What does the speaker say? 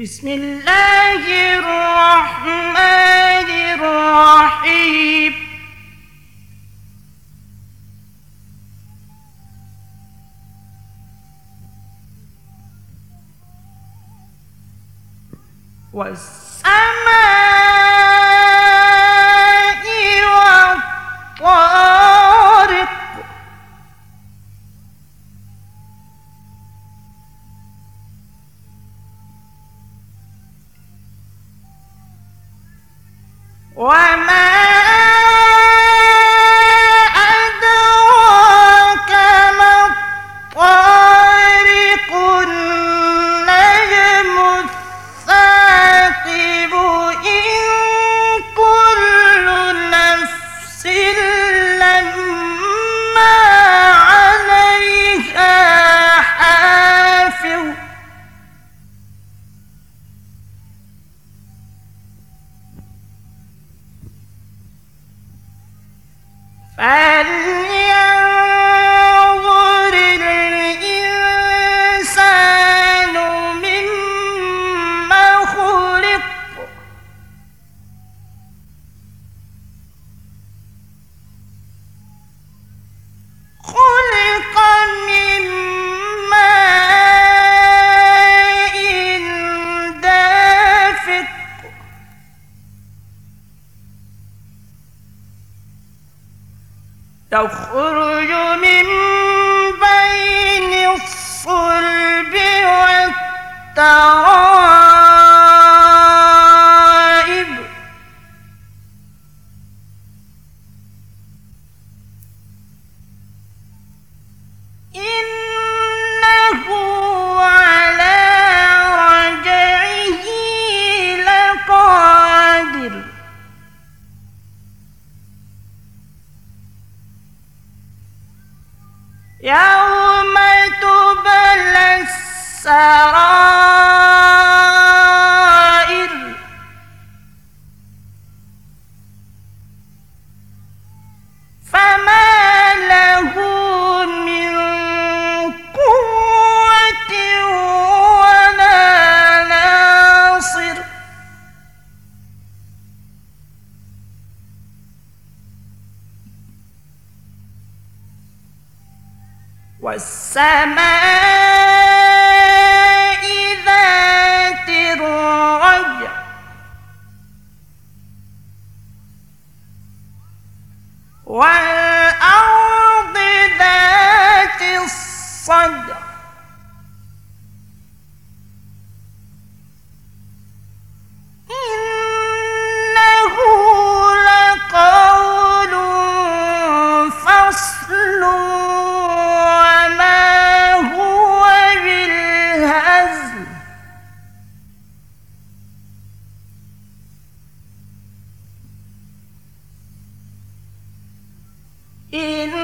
بسم الله الرحمن الرحيم. والسماء وما فلينظر تخرج من بين الصلب والتراب. يوم تبلى السرائر والسماء ذات الرجع. والأرض ذات الصدع. إن